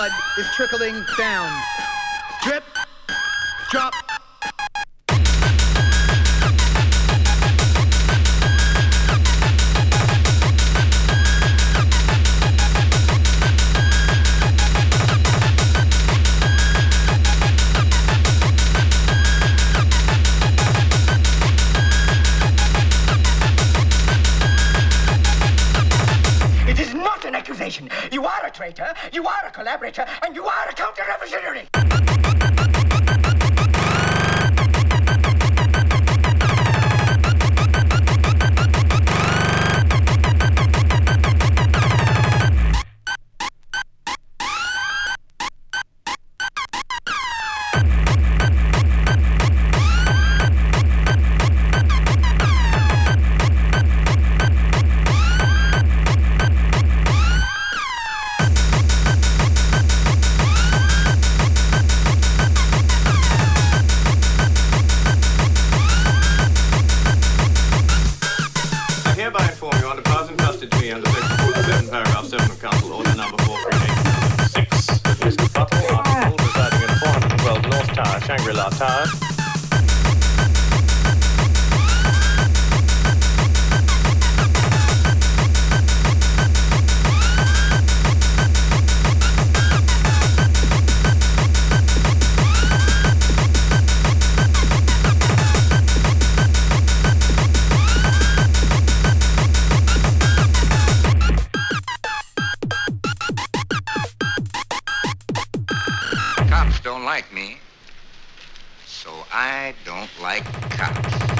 blood is trickling down. Drip, drop. Are a traitor, you are a collaborator, and you are a counter-revolutionary. 7 of Council Order number 4386 that Mr. Buttle, Archibald, residing at 412 North Tower, Shangri-La Tower, don't like me, so I don't like cops.